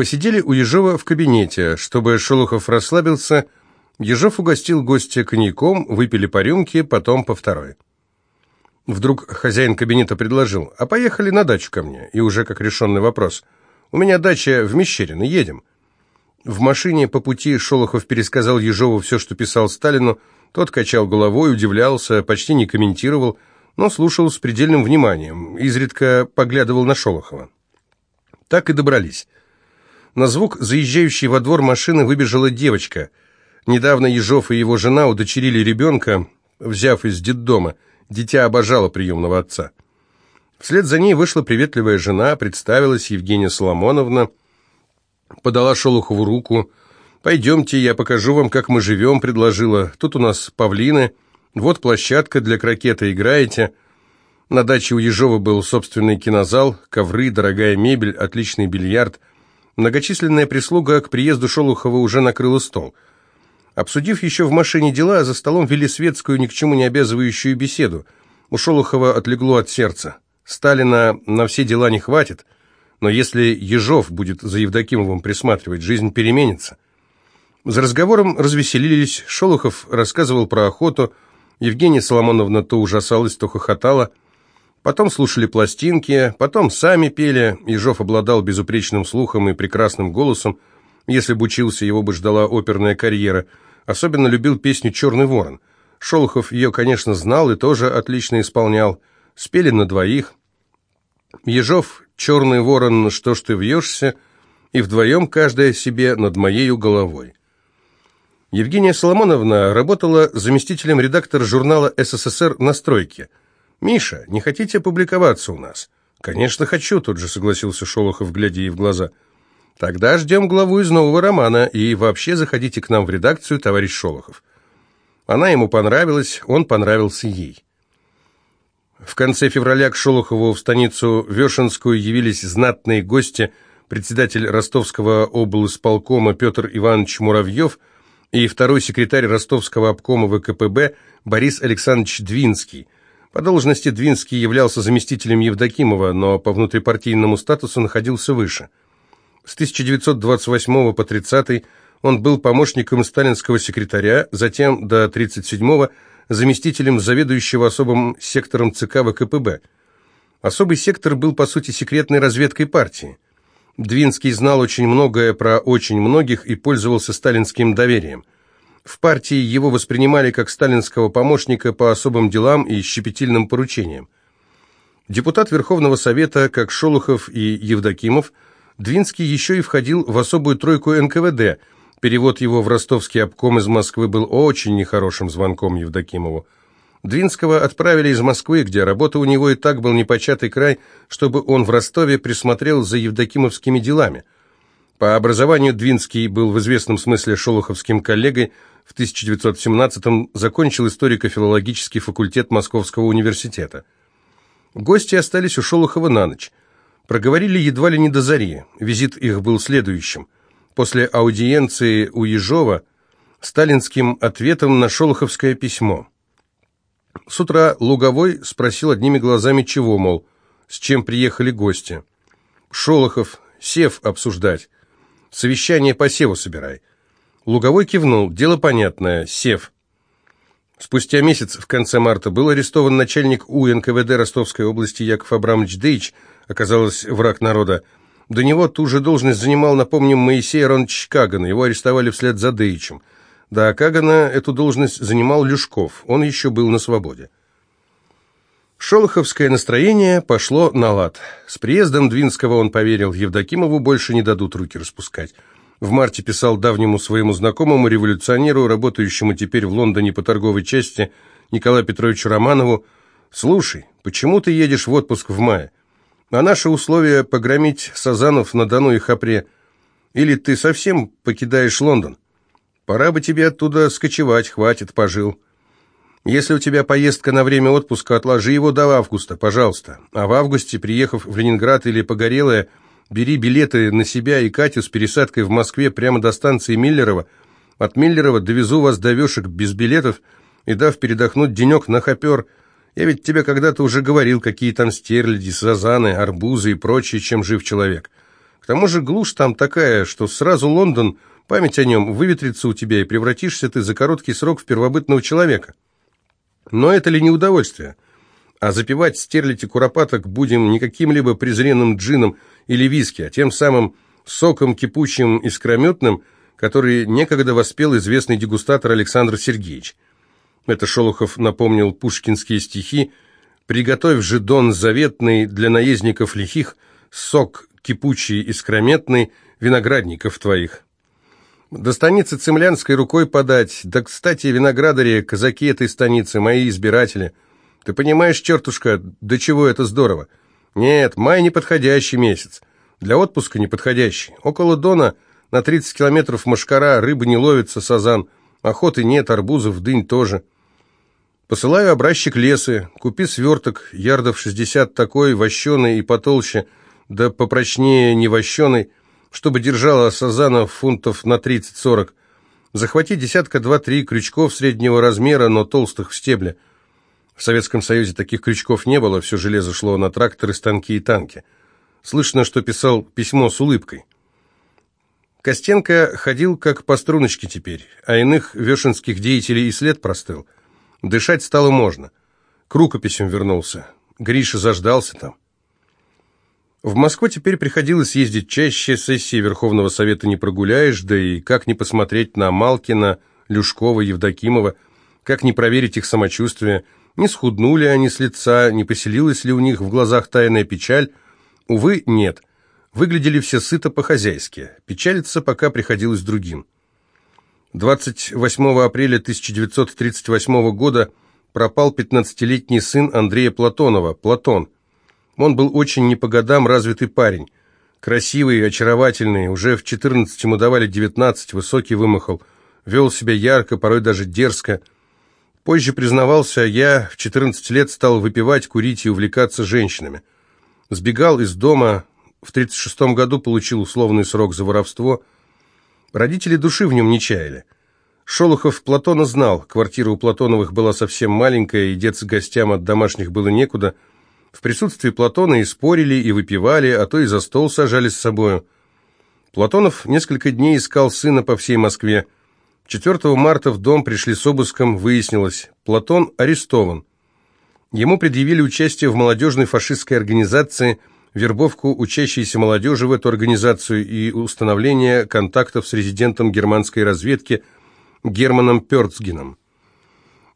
Посидели у Ежова в кабинете. Чтобы Шолохов расслабился, Ежов угостил гостя коньяком, выпили по рюмке, потом по второй. Вдруг хозяин кабинета предложил, а поехали на дачу ко мне, и уже как решенный вопрос. У меня дача в Мещерино, едем. В машине по пути Шолохов пересказал Ежову все, что писал Сталину, тот качал головой, удивлялся, почти не комментировал, но слушал с предельным вниманием, изредка поглядывал на Шолохова. Так и добрались. На звук заезжающей во двор машины выбежала девочка. Недавно Ежов и его жена удочерили ребенка, взяв из детдома. Дитя обожало приемного отца. Вслед за ней вышла приветливая жена, представилась Евгения Соломоновна, подала Шолохову руку. «Пойдемте, я покажу вам, как мы живем», — предложила. «Тут у нас павлины, вот площадка для крокета, играете». На даче у Ежова был собственный кинозал, ковры, дорогая мебель, отличный бильярд. Многочисленная прислуга к приезду Шолохова уже накрыла стол. Обсудив еще в машине дела, за столом вели светскую, ни к чему не обязывающую беседу. У Шолохова отлегло от сердца. Сталина на все дела не хватит, но если Ежов будет за Евдокимовым присматривать, жизнь переменится. За разговором развеселились, Шолохов рассказывал про охоту, Евгения Соломоновна то ужасалась, то хохотала. Потом слушали пластинки, потом сами пели. Ежов обладал безупречным слухом и прекрасным голосом. Если бы учился, его бы ждала оперная карьера. Особенно любил песню «Черный ворон». Шолохов ее, конечно, знал и тоже отлично исполнял. Спели на двоих. Ежов, «Черный ворон, что ж ты вьешься?» и вдвоем каждая себе над моею головой. Евгения Соломоновна работала заместителем редактора журнала «СССР» на стройке – «Миша, не хотите опубликоваться у нас?» «Конечно хочу», — тут же согласился Шолохов, глядя ей в глаза. «Тогда ждем главу из нового романа, и вообще заходите к нам в редакцию, товарищ Шолохов». Она ему понравилась, он понравился ей. В конце февраля к Шолохову в станицу Вешенскую явились знатные гости, председатель ростовского облсполкома Петр Иванович Муравьев и второй секретарь ростовского обкома ВКПБ Борис Александрович Двинский – по должности Двинский являлся заместителем Евдокимова, но по внутрипартийному статусу находился выше. С 1928 по 30 он был помощником сталинского секретаря, затем до 37-го заместителем заведующего особым сектором ЦК ВКПБ. Особый сектор был, по сути, секретной разведкой партии. Двинский знал очень многое про очень многих и пользовался сталинским доверием – в партии его воспринимали как сталинского помощника по особым делам и щепетильным поручениям. Депутат Верховного Совета, как Шолохов и Евдокимов, Двинский еще и входил в особую тройку НКВД. Перевод его в ростовский обком из Москвы был очень нехорошим звонком Евдокимову. Двинского отправили из Москвы, где работа у него и так был непочатый край, чтобы он в Ростове присмотрел за евдокимовскими делами. По образованию Двинский был в известном смысле шолоховским коллегой, в 1917-м закончил историко-филологический факультет Московского университета. Гости остались у Шолохова на ночь. Проговорили едва ли не до зари. Визит их был следующим. После аудиенции у Ежова сталинским ответом на шолоховское письмо. С утра Луговой спросил одними глазами, чего, мол, с чем приехали гости. Шолохов, сев обсуждать. Совещание по севу собирай. Луговой кивнул. Дело понятное. Сев. Спустя месяц, в конце марта, был арестован начальник УНКВД Ростовской области Яков Абрамович Дейч, оказалось, враг народа. До него ту же должность занимал, напомним, Моисей Аронович Каган. Его арестовали вслед за Дейчем. До Кагана эту должность занимал Люшков. Он еще был на свободе. Шолоховское настроение пошло на лад. С приездом Двинского он поверил, Евдокимову больше не дадут руки распускать. В марте писал давнему своему знакомому революционеру, работающему теперь в Лондоне по торговой части, Николаю Петровичу Романову, «Слушай, почему ты едешь в отпуск в мае? А наше условие – погромить Сазанов на Дону и Хапре. Или ты совсем покидаешь Лондон? Пора бы тебе оттуда скочевать, хватит, пожил. Если у тебя поездка на время отпуска, отложи его до августа, пожалуйста. А в августе, приехав в Ленинград или Погорелое – Бери билеты на себя и Катю с пересадкой в Москве прямо до станции Миллерова. От Миллерова довезу вас до вешек без билетов и дав передохнуть денек на хопер. Я ведь тебе когда-то уже говорил, какие там стерляди, сазаны, арбузы и прочее, чем жив человек. К тому же глушь там такая, что сразу Лондон, память о нем, выветрится у тебя, и превратишься ты за короткий срок в первобытного человека. Но это ли не удовольствие? А запивать стерлить и куропаток будем не каким-либо презренным джином или виски, а тем самым соком кипучим и скрометным, который некогда воспел известный дегустатор Александр Сергеевич. Это Шолохов напомнил пушкинские стихи «Приготовь же дон заветный для наездников лихих, сок кипучий и скрометный виноградников твоих». До станицы Цемлянской рукой подать. Да, кстати, виноградари, казаки этой станицы, мои избиратели. Ты понимаешь, чертушка, до чего это здорово? Нет, май неподходящий месяц. Для отпуска неподходящий. Около Дона на 30 километров машкара, рыбы не ловится, сазан. Охоты нет, арбузов, дынь тоже. Посылаю образчик лесы. Купи сверток, ярдов 60 такой, вощеный и потолще, да попрочнее не вощеный чтобы держала сазана фунтов на 30-40. Захвати десятка два-три крючков среднего размера, но толстых в стебле. В Советском Союзе таких крючков не было, все железо шло на тракторы, станки и танки. Слышно, что писал письмо с улыбкой. Костенко ходил как по струночке теперь, а иных вешенских деятелей и след простыл. Дышать стало можно. К рукописям вернулся. Гриша заждался там. В Москву теперь приходилось ездить чаще, сессии Верховного Совета не прогуляешь, да и как не посмотреть на Малкина, Люшкова, Евдокимова, как не проверить их самочувствие, не схуднули они с лица, не поселилась ли у них в глазах тайная печаль. Увы, нет. Выглядели все сыто по-хозяйски. Печалиться пока приходилось другим. 28 апреля 1938 года пропал 15-летний сын Андрея Платонова, Платон – он был очень не по годам развитый парень. Красивый, очаровательный, уже в 14 ему давали 19, высокий вымахал, вел себя ярко, порой даже дерзко. Позже признавался, я в 14 лет стал выпивать, курить и увлекаться женщинами. Сбегал из дома, в 36 году получил условный срок за воровство. Родители души в нем не чаяли. Шолохов Платона знал, квартира у Платоновых была совсем маленькая, и деться гостям от домашних было некуда – в присутствии Платона и спорили, и выпивали, а то и за стол сажали с собою. Платонов несколько дней искал сына по всей Москве. 4 марта в дом пришли с обыском, выяснилось, Платон арестован. Ему предъявили участие в молодежной фашистской организации, вербовку учащейся молодежи в эту организацию и установление контактов с резидентом германской разведки Германом Пёрцгеном.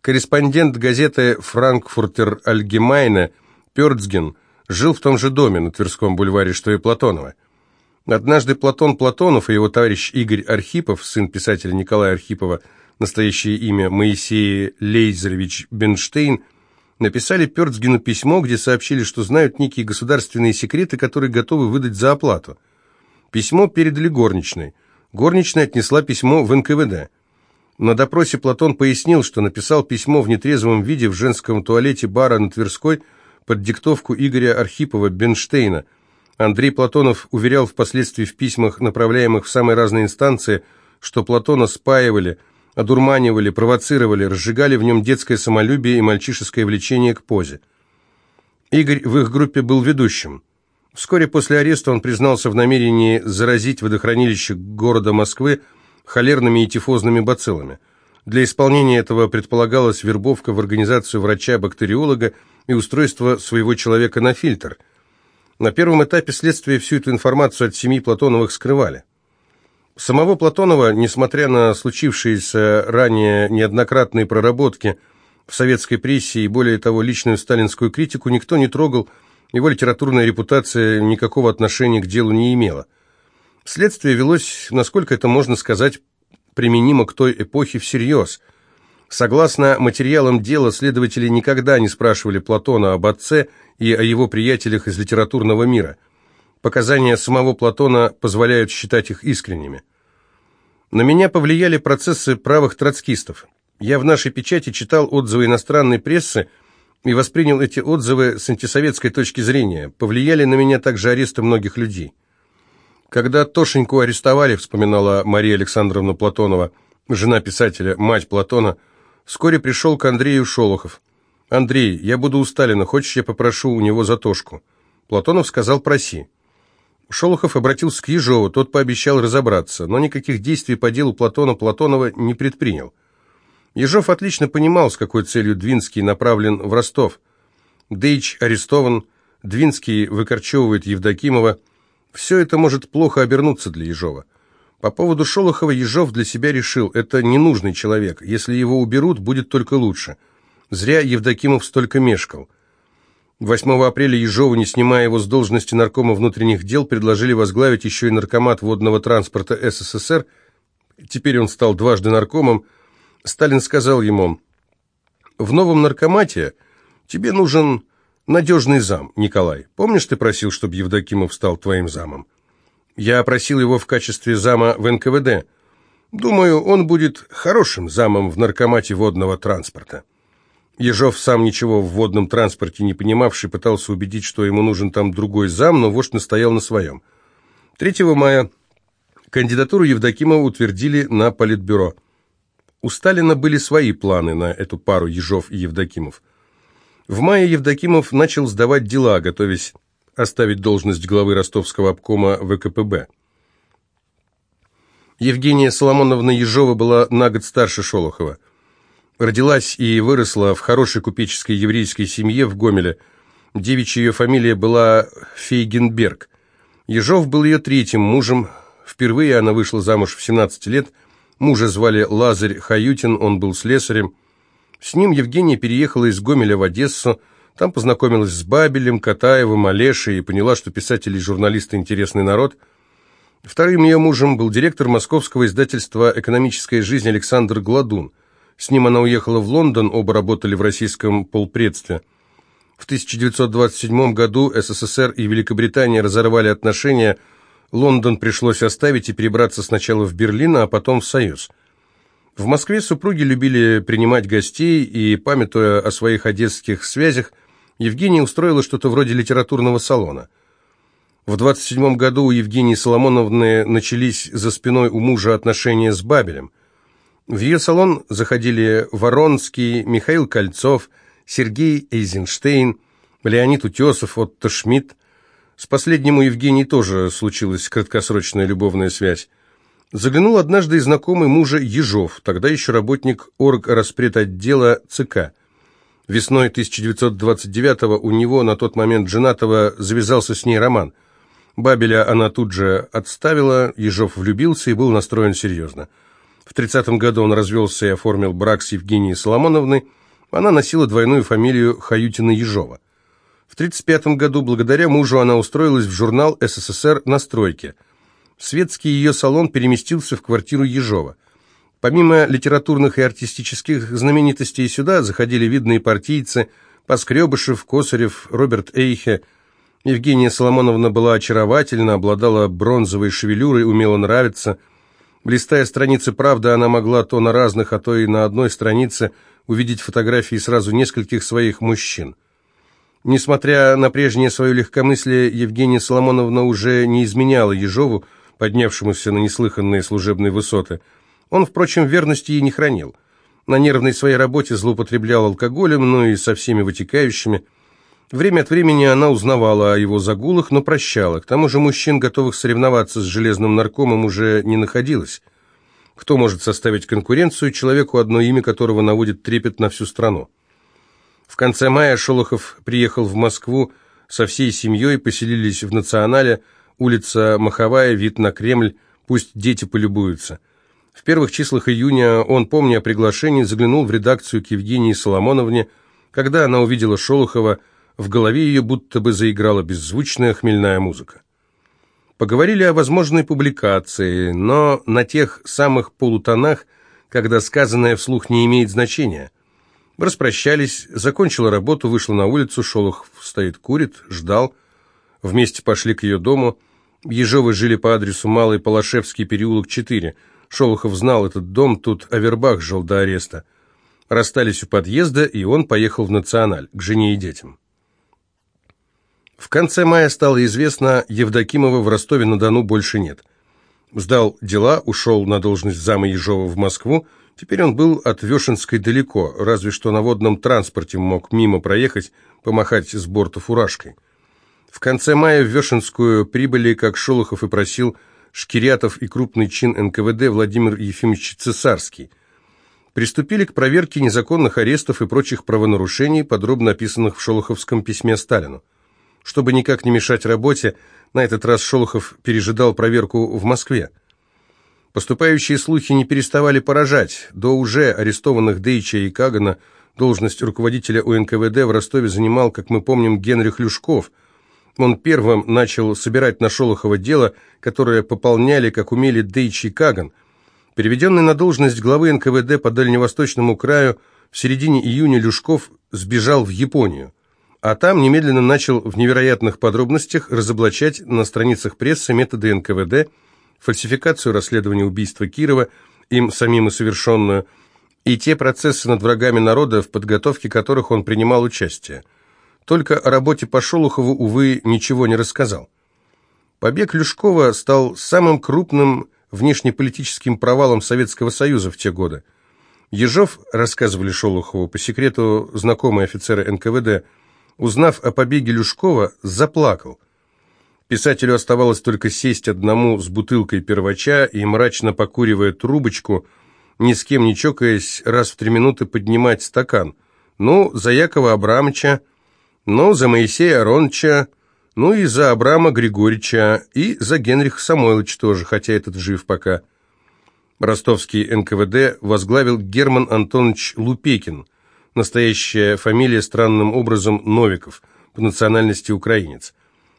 Корреспондент газеты «Франкфуртер Альгемайне» Пёрцген жил в том же доме на Тверском бульваре, что и Платонова. Однажды Платон Платонов и его товарищ Игорь Архипов, сын писателя Николая Архипова, настоящее имя Моисей Лейзерович Бенштейн, написали Пёрцгену письмо, где сообщили, что знают некие государственные секреты, которые готовы выдать за оплату. Письмо передали горничной. Горничная отнесла письмо в НКВД. На допросе Платон пояснил, что написал письмо в нетрезвом виде в женском туалете бара на Тверской, под диктовку Игоря Архипова Бенштейна. Андрей Платонов уверял впоследствии в письмах, направляемых в самые разные инстанции, что Платона спаивали, одурманивали, провоцировали, разжигали в нем детское самолюбие и мальчишеское влечение к позе. Игорь в их группе был ведущим. Вскоре после ареста он признался в намерении заразить водохранилище города Москвы холерными и тифозными бациллами. Для исполнения этого предполагалась вербовка в организацию врача-бактериолога и устройство своего человека на фильтр. На первом этапе следствия всю эту информацию от семьи Платоновых скрывали. Самого Платонова, несмотря на случившиеся ранее неоднократные проработки в советской прессе и, более того, личную сталинскую критику, никто не трогал, его литературная репутация никакого отношения к делу не имела. Следствие велось, насколько это можно сказать, применимо к той эпохе всерьез – Согласно материалам дела, следователи никогда не спрашивали Платона об отце и о его приятелях из литературного мира. Показания самого Платона позволяют считать их искренними. На меня повлияли процессы правых троцкистов. Я в нашей печати читал отзывы иностранной прессы и воспринял эти отзывы с антисоветской точки зрения. Повлияли на меня также аресты многих людей. Когда Тошеньку арестовали, вспоминала Мария Александровна Платонова, жена писателя, мать Платона, Вскоре пришел к Андрею Шолохов. «Андрей, я буду у Сталина, хочешь, я попрошу у него затошку?» Платонов сказал «проси». Шолохов обратился к Ежову, тот пообещал разобраться, но никаких действий по делу Платона Платонова не предпринял. Ежов отлично понимал, с какой целью Двинский направлен в Ростов. Дейч арестован, Двинский выкорчевывает Евдокимова. Все это может плохо обернуться для Ежова. По поводу Шолохова Ежов для себя решил, это ненужный человек, если его уберут, будет только лучше. Зря Евдокимов столько мешкал. 8 апреля Ежову, не снимая его с должности наркома внутренних дел, предложили возглавить еще и наркомат водного транспорта СССР. Теперь он стал дважды наркомом. Сталин сказал ему, «В новом наркомате тебе нужен надежный зам, Николай. Помнишь, ты просил, чтобы Евдокимов стал твоим замом?» «Я просил его в качестве зама в НКВД. Думаю, он будет хорошим замом в наркомате водного транспорта». Ежов, сам ничего в водном транспорте не понимавший, пытался убедить, что ему нужен там другой зам, но вождь настоял на своем. 3 мая кандидатуру Евдокимова утвердили на Политбюро. У Сталина были свои планы на эту пару Ежов и Евдокимов. В мае Евдокимов начал сдавать дела, готовясь оставить должность главы ростовского обкома ВКПБ. Евгения Соломоновна Ежова была на год старше Шолохова. Родилась и выросла в хорошей купеческой еврейской семье в Гомеле. Девичья ее фамилия была Фейгенберг. Ежов был ее третьим мужем. Впервые она вышла замуж в 17 лет. Мужа звали Лазарь Хаютин, он был слесарем. С ним Евгения переехала из Гомеля в Одессу. Там познакомилась с Бабелем, Катаевым, Олешей и поняла, что писатели и журналисты – интересный народ. Вторым ее мужем был директор московского издательства «Экономическая жизнь» Александр Гладун – с ним она уехала в Лондон, оба работали в российском полпредстве. В 1927 году СССР и Великобритания разорвали отношения, Лондон пришлось оставить и перебраться сначала в Берлин, а потом в Союз. В Москве супруги любили принимать гостей, и, памятуя о своих одесских связях, Евгения устроила что-то вроде литературного салона. В 27 году у Евгении Соломоновны начались за спиной у мужа отношения с Бабелем – в ее салон заходили Воронский, Михаил Кольцов, Сергей Эйзенштейн, Леонид Утесов, Отто Шмидт. С последним у Евгении тоже случилась краткосрочная любовная связь. Заглянул однажды и знакомый мужа Ежов, тогда еще работник орграспредотдела ЦК. Весной 1929-го у него, на тот момент женатого, завязался с ней роман. Бабеля она тут же отставила, Ежов влюбился и был настроен серьезно. В 30 году он развелся и оформил брак с Евгенией Соломоновной. Она носила двойную фамилию Хаютина-Ежова. В 35 году, благодаря мужу, она устроилась в журнал СССР «На стройке». Светский ее салон переместился в квартиру Ежова. Помимо литературных и артистических знаменитостей сюда заходили видные партийцы Поскребышев, Косарев, Роберт Эйхе. Евгения Соломоновна была очаровательна, обладала бронзовой шевелюрой, умела нравиться – Листая страницы «Правды», она могла то на разных, а то и на одной странице увидеть фотографии сразу нескольких своих мужчин. Несмотря на прежнее свое легкомыслие, Евгения Соломоновна уже не изменяла Ежову, поднявшемуся на неслыханные служебные высоты. Он, впрочем, верности ей не хранил. На нервной своей работе злоупотреблял алкоголем, ну и со всеми вытекающими – Время от времени она узнавала о его загулах, но прощала. К тому же мужчин, готовых соревноваться с железным наркомом, уже не находилось. Кто может составить конкуренцию человеку, одно имя которого наводит трепет на всю страну? В конце мая Шолохов приехал в Москву со всей семьей, поселились в Национале, улица Маховая, вид на Кремль, пусть дети полюбуются. В первых числах июня он, помня о приглашении, заглянул в редакцию к Евгении Соломоновне, когда она увидела Шолохова, в голове ее будто бы заиграла беззвучная хмельная музыка. Поговорили о возможной публикации, но на тех самых полутонах, когда сказанное вслух не имеет значения. Распрощались, закончила работу, вышла на улицу, Шолохов стоит, курит, ждал. Вместе пошли к ее дому. Ежовы жили по адресу Малый Палашевский, переулок 4. Шолохов знал этот дом, тут Авербах жил до ареста. Расстались у подъезда, и он поехал в Националь, к жене и детям. В конце мая стало известно, Евдокимова в Ростове-на-Дону больше нет. Сдал дела, ушел на должность зама Ежова в Москву. Теперь он был от Вешенской далеко, разве что на водном транспорте мог мимо проехать, помахать с борта фуражкой. В конце мая в Вешенскую прибыли, как Шолохов и просил, Шкирятов и крупный чин НКВД Владимир Ефимович Цесарский. Приступили к проверке незаконных арестов и прочих правонарушений, подробно описанных в Шолоховском письме Сталину. Чтобы никак не мешать работе, на этот раз Шолохов пережидал проверку в Москве. Поступающие слухи не переставали поражать. До уже арестованных Дейча и Кагана должность руководителя УНКВД в Ростове занимал, как мы помним, Генрих Люшков. Он первым начал собирать на Шолохова дело, которое пополняли, как умели, Дейч и Каган. Переведенный на должность главы НКВД по Дальневосточному краю, в середине июня Люшков сбежал в Японию. А там немедленно начал в невероятных подробностях разоблачать на страницах прессы методы НКВД, фальсификацию расследования убийства Кирова, им самим и совершенную, и те процессы над врагами народа, в подготовке которых он принимал участие. Только о работе по Шолохову, увы, ничего не рассказал. Побег Люшкова стал самым крупным внешнеполитическим провалом Советского Союза в те годы. Ежов, рассказывали Шолохову, по секрету знакомые офицеры НКВД, узнав о побеге Люшкова, заплакал. Писателю оставалось только сесть одному с бутылкой первача и, мрачно покуривая трубочку, ни с кем не чокаясь, раз в три минуты поднимать стакан. Ну, за Якова Абрамовича, ну, за Моисея Аронча, ну и за Абрама Григорьевича, и за Генриха Самойловича тоже, хотя этот жив пока. Ростовский НКВД возглавил Герман Антонович Лупекин, настоящая фамилия странным образом Новиков, по национальности украинец.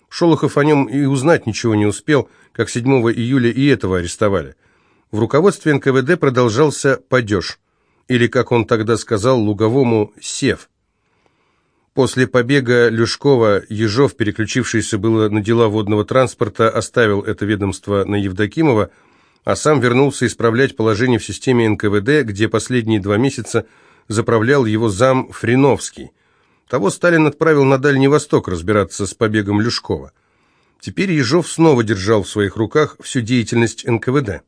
Шолохов о нем и узнать ничего не успел, как 7 июля и этого арестовали. В руководстве НКВД продолжался падеж, или, как он тогда сказал, луговому «сев». После побега Люшкова Ежов, переключившийся было на дела водного транспорта, оставил это ведомство на Евдокимова, а сам вернулся исправлять положение в системе НКВД, где последние два месяца заправлял его зам Фриновский. Того Сталин отправил на Дальний Восток разбираться с побегом Люшкова. Теперь Ежов снова держал в своих руках всю деятельность НКВД.